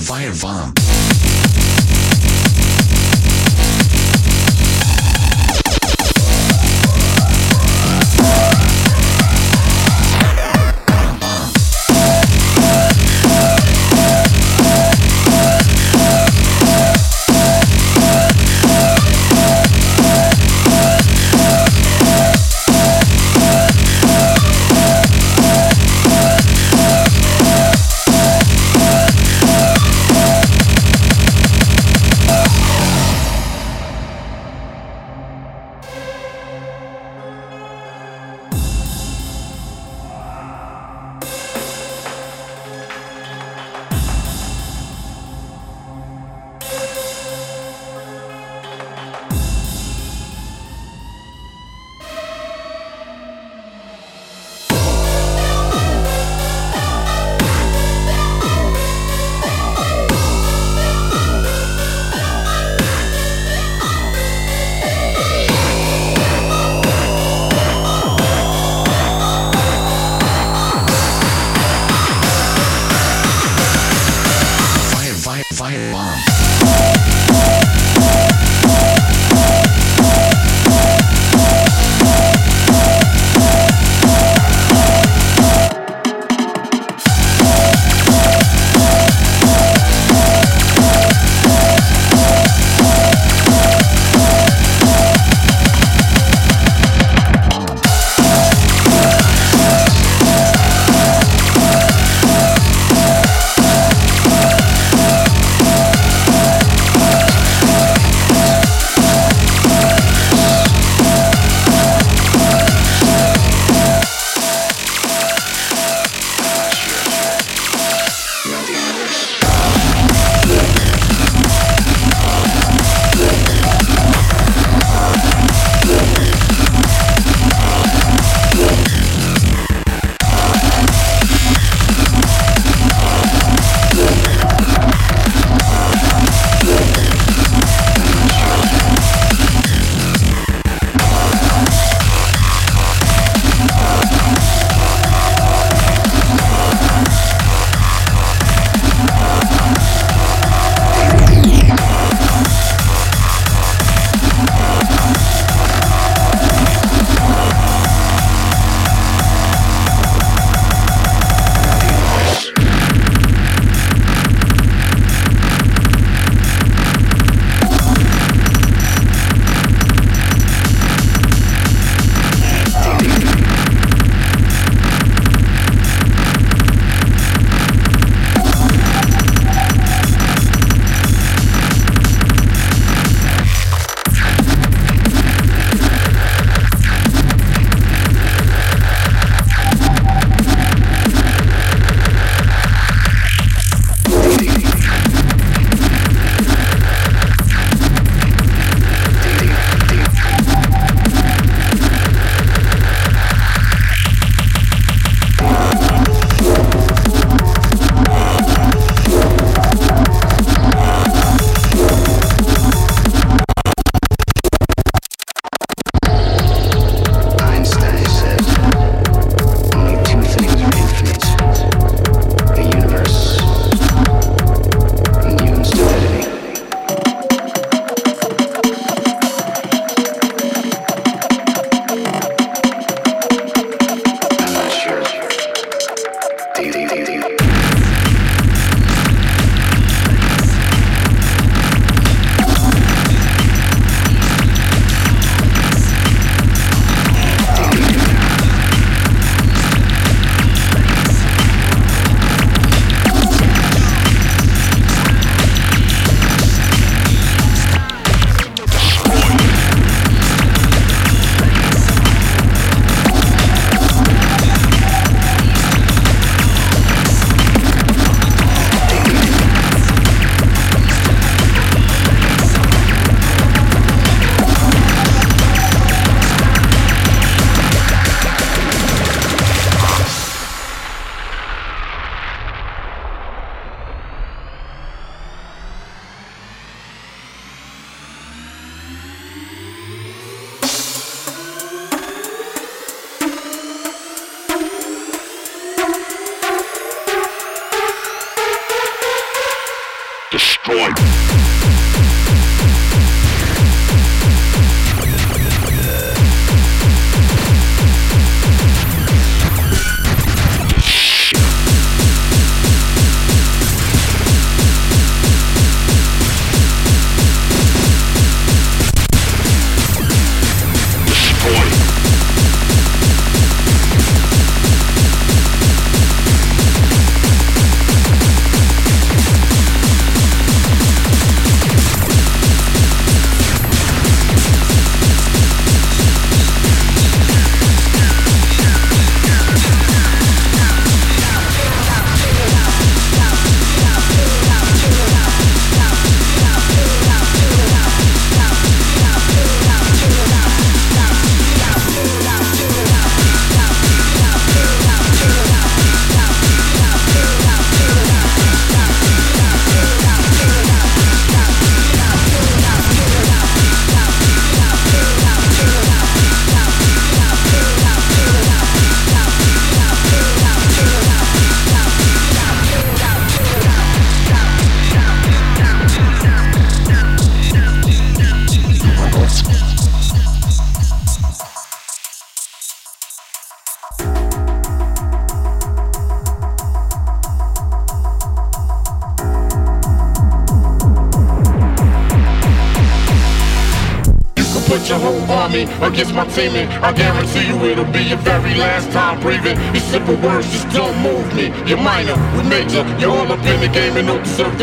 fire, fire bomb. My teaming. I guarantee you it'll be your very last time breathing. These simple words just don't move me. You're minor, we major. You're all up in the game and don't deserve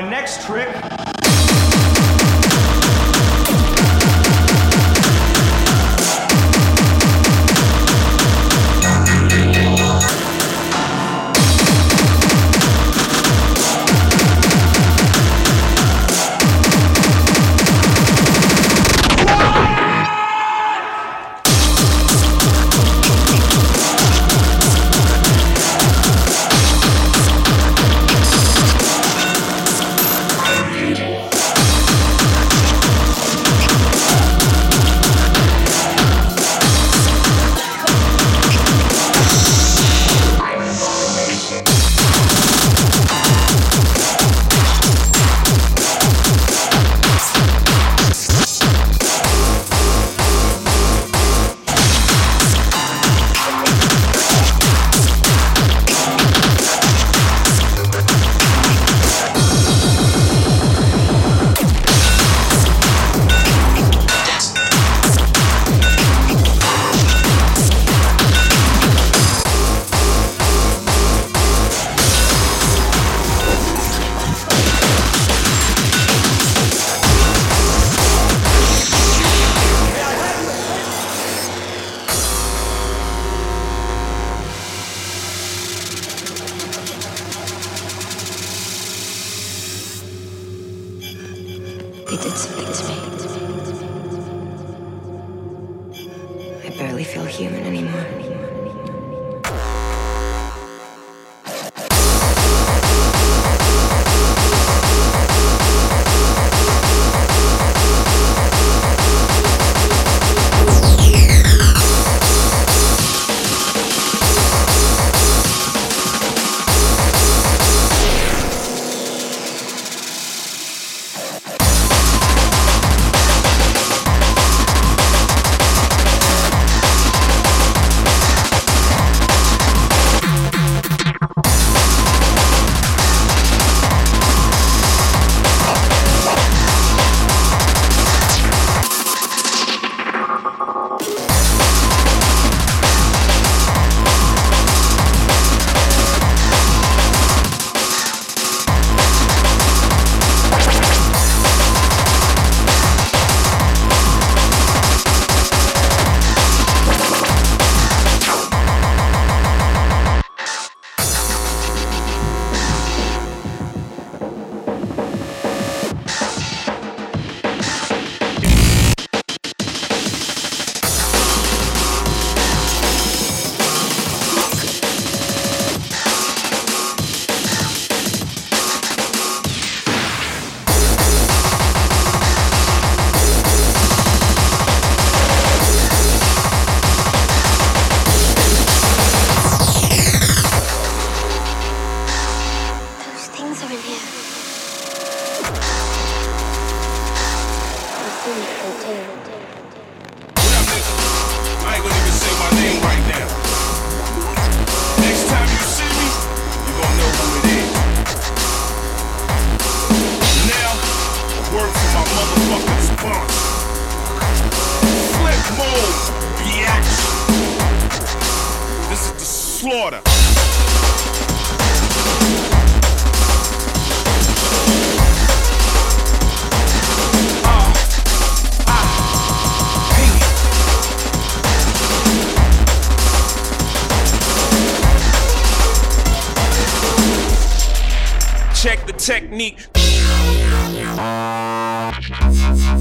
my next trick Flip mode. This is the slaughter. check the technique. I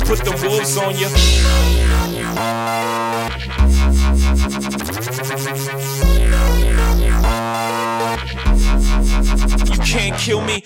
put the wolves on you. You can't kill me.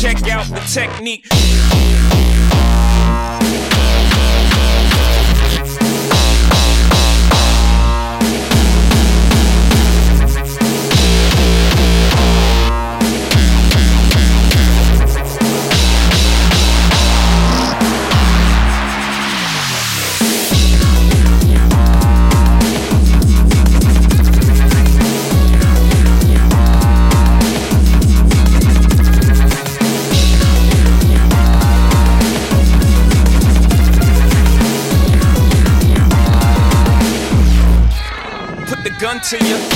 Check out the technique. To you.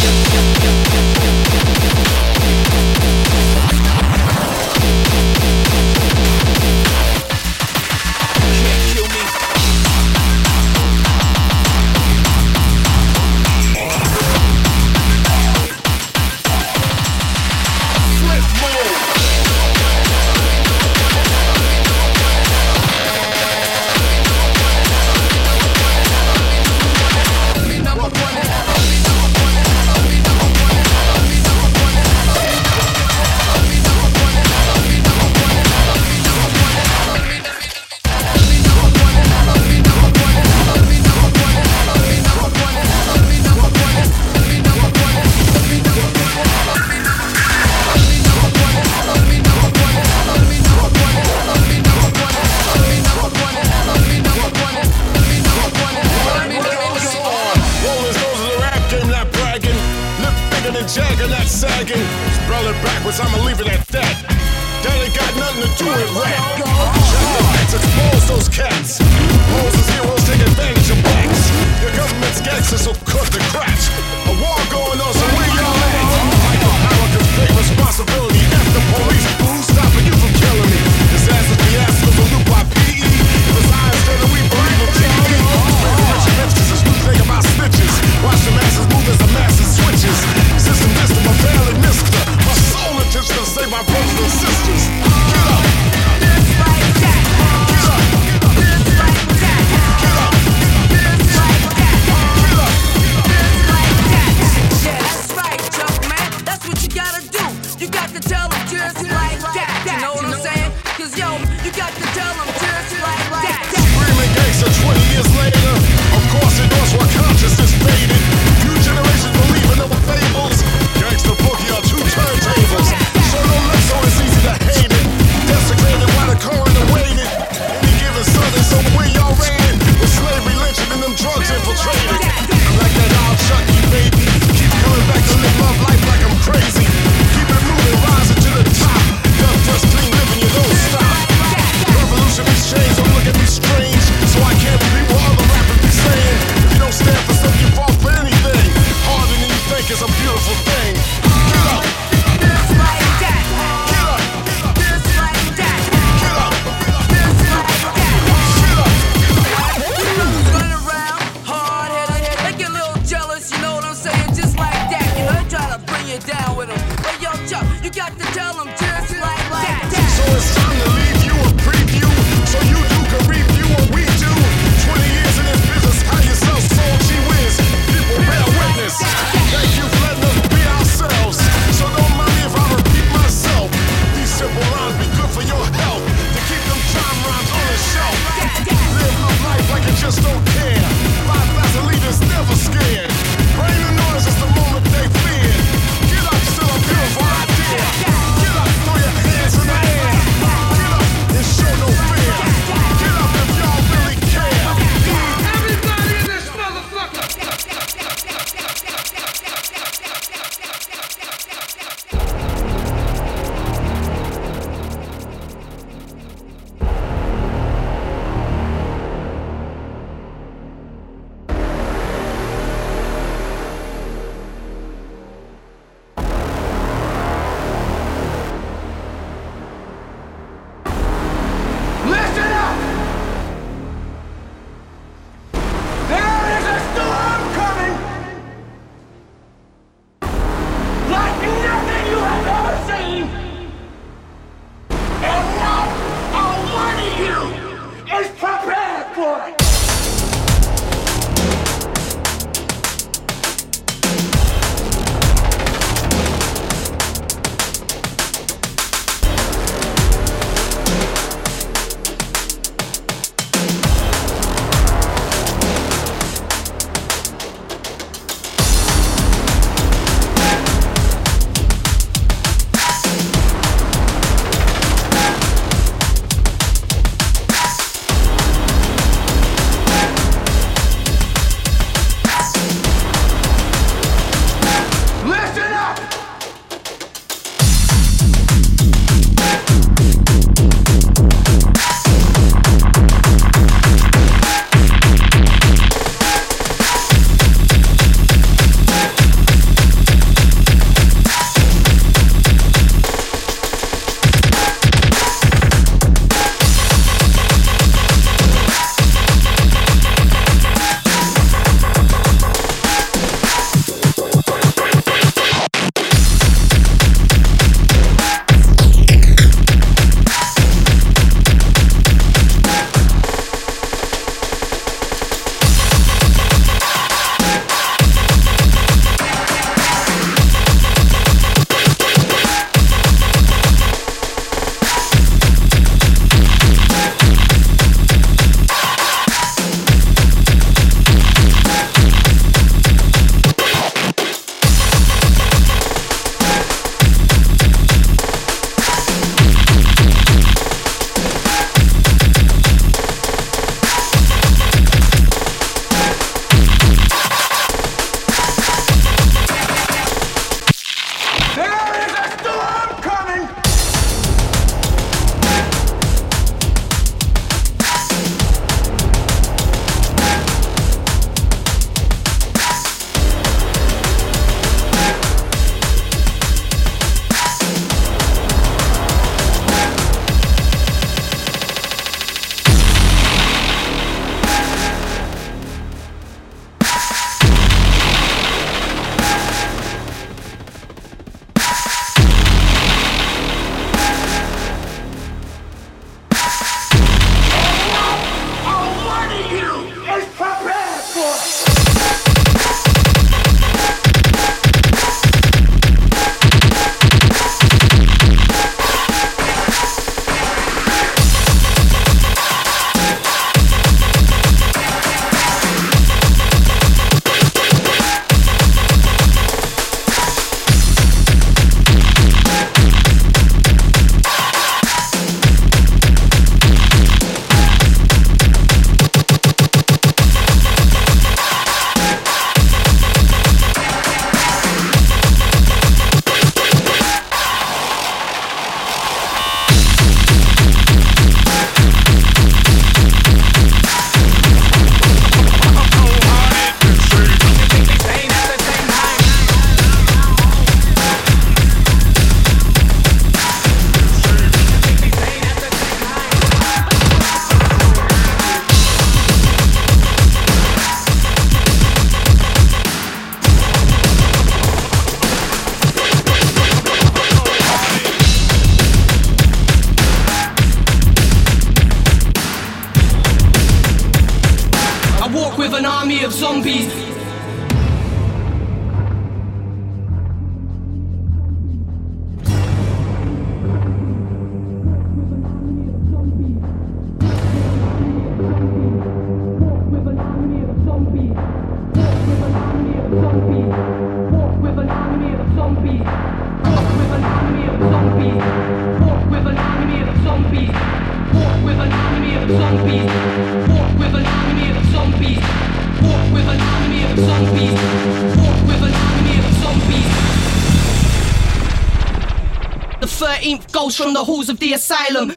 Goes from the halls of the asylum.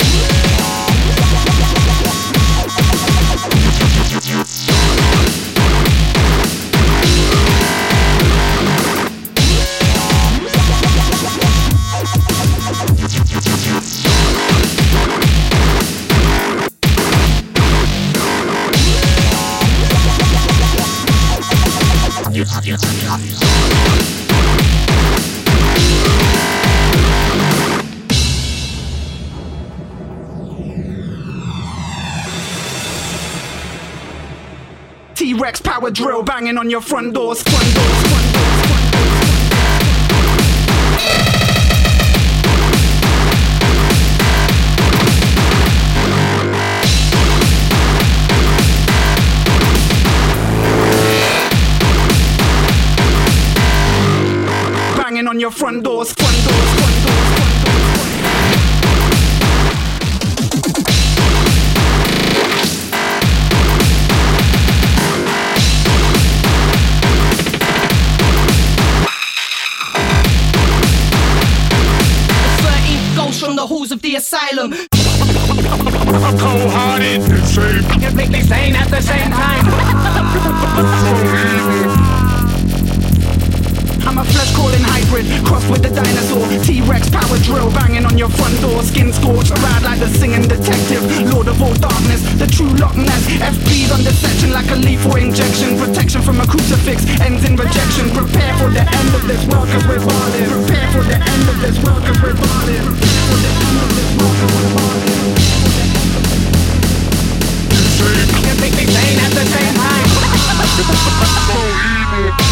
T-Rex drill banging on your front doors, front front on your front doors, front doors. Halls of the asylum. Cold-hearted, insane, completely sane at the same time. I'm a flesh crawling hybrid, crossed with the dinosaur. T-Rex power drill banging on your front door. Skin scorched, ride like the singing detective. Lord of all darkness, the true Loch Ness. FB's on deception like a lethal injection. Protection from a crucifix ends in rejection. Prepare for the end of this world, cause we're violent. Prepare for the end of this world, cause we're violent. Prepare for the end of this so evil.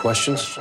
Questions?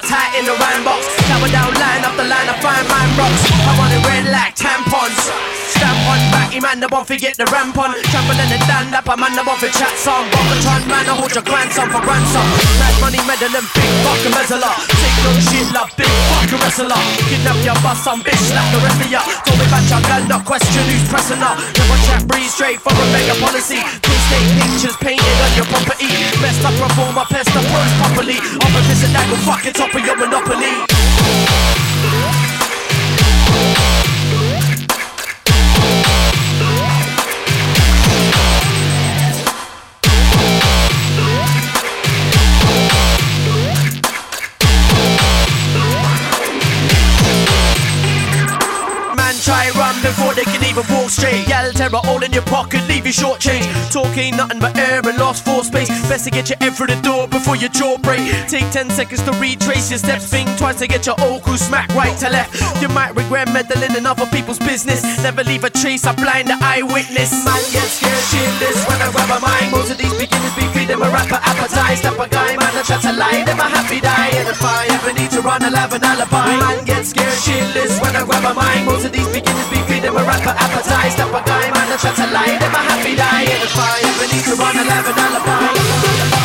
Lot tight in the rhyme box. Tower down, line the line, I find mine rocks. I want it red like tampons. Stamp on back, man, the one forget the ramp on. Trample and stand up, I'm on the one for chat song. Bogatron, man, I hold your grandson for ransom. Mad money, medal and big fuck embezzler. Take no shit, love big fuck wrestler. Kidnap your boss, some bitch, slap the rest of ya. Told me about your gun, not question who's pressing up. Never chat, breathe straight for a mega policy. Please take pictures painted on your property. Messed up, reformer, pest the pros properly. Opposition that go fucking top of your monopoly. Try run before they can even walk straight. Yell terror all in your pocket, leave you short change. Talk ain't nothing but air and lost for space. Best to get your head through the door before your jaw break. Take 10 seconds to retrace your steps. Think twice to get your old crew smack right to left. You might regret meddling in other people's business. Never leave a trace, I blind the eyewitness. Man gets scared shitless when I grab a mind. Most of these beginners be feeding a rapper appetite. Step a guy, man, I try to lie. Them a happy die. And if I ever need to run, I'll have an alibi. Man gets scared shitless when I grab a mind. Most of these beginners be feeding a rapper appetite. Step a guy, man, I try to lie. Them a happy die. And if I ever need to run, I'll have an alibi.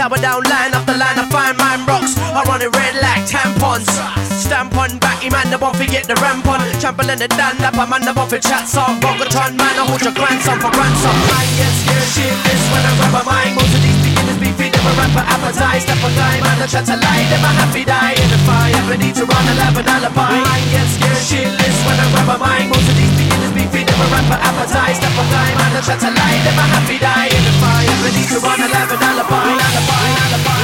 Shower down, line the line, I find mine rocks. I run it red like tampons. Stamp on back, man, the one forget the ramp on. Trample in the stand up, I'm on the one for chat song. Bogatron, man, I hold your grandson for ransom. Man get scared shitless when I grab a mic. Most of these beginners be feeding a rapper appetite. Step a guy, man, I try to lie, them a happy die. And if I ever need to run, I'll have an alibi. Man get scared shitless when I grab a mic. Most of these be feeding a rapper appetite. Step a guy, man, I try to a happy die. And if I ever need to run, I'll have an. Alibi, alibi, alibi,